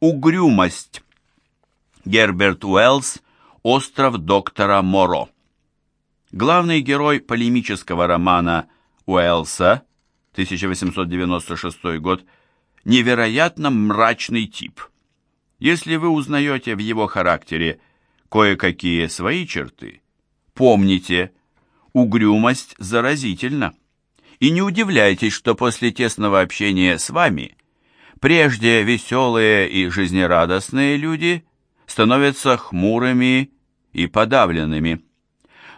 Угрюмость. Герберт Уэллс «Остров доктора Моро». Главный герой полемического романа Уэллса 1896 год невероятно мрачный тип. Если вы узнаете в его характере кое-какие свои черты, помните, угрюмость заразительна. И не удивляйтесь, что после тесного общения с вами прежде веселые и жизнерадостные люди становятся хмурыми и подавленными.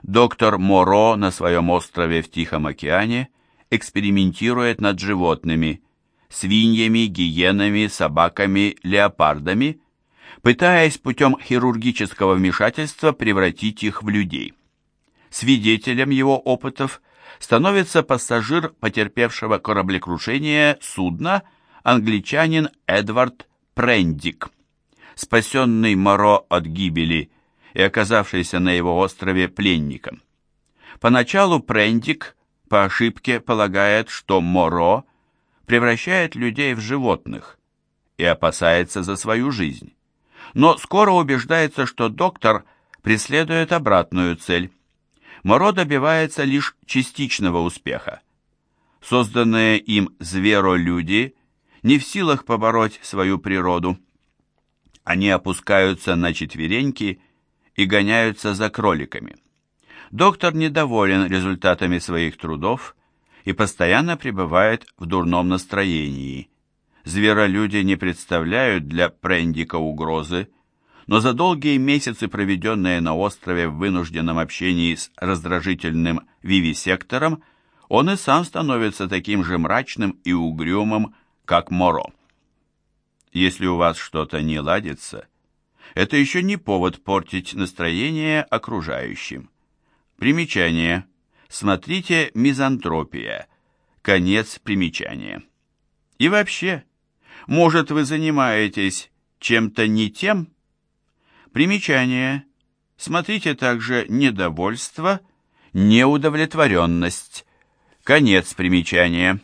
Доктор Моро на своем острове в Тихом океане экспериментирует над животными, свиньями, гиенами, собаками, леопардами, пытаясь путем хирургического вмешательства превратить их в людей. Свидетелем его опытов становится пассажир потерпевшего кораблекрушение судна англичанин Эдвард Прендик. Спасенный Моро от гибели и оказавшийся на его острове пленником. Поначалу Прендик по ошибке полагает, что Моро превращает людей в животных и опасается за свою жизнь. Но скоро убеждается, что доктор преследует обратную цель. Моро добивается лишь частичного успеха. Созданные им зверолюди не в силах побороть свою природу. Они опускаются на четвереньки и гоняются за кроликами. Доктор недоволен результатами своих трудов и постоянно пребывает в дурном настроении. Зверолюди не представляют для Прендика угрозы, но за долгие месяцы, проведенные на острове в вынужденном общении с раздражительным вивисектором, он и сам становится таким же мрачным и угрюмым, как Моро. Если у вас что-то не ладится, это еще не повод портить настроение окружающим. Примечание. Смотрите «Мизантропия». Конец примечания. И вообще, может, вы занимаетесь чем-то не тем? Примечание. Смотрите также «Недовольство», «Неудовлетворенность». Конец примечания.